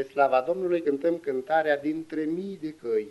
Spre slava Domnului cântăm cântarea dintre mii de căi.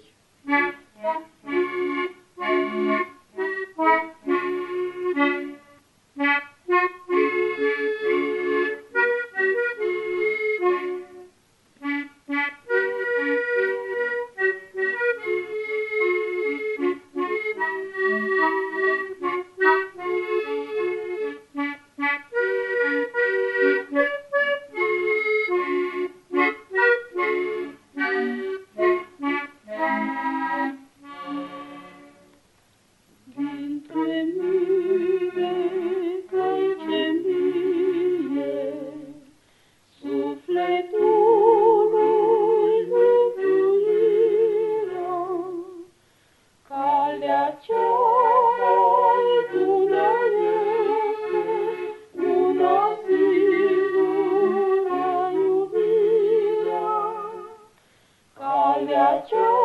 joy.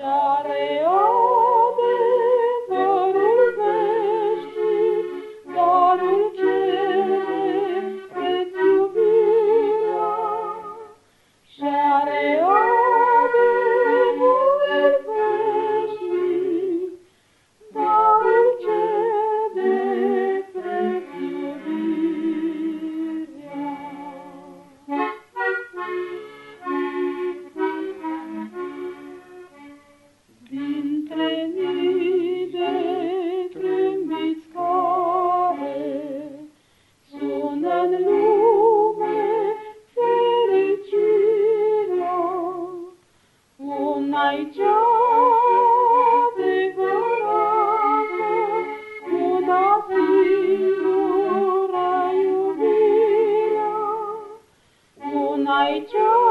shut I joy.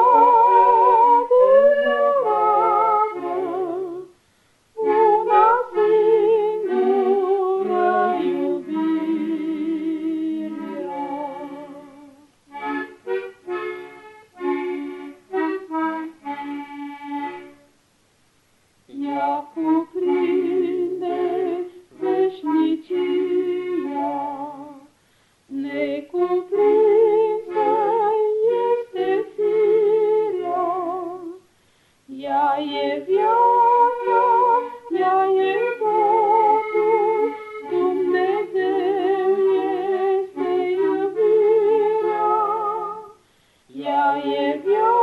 If you.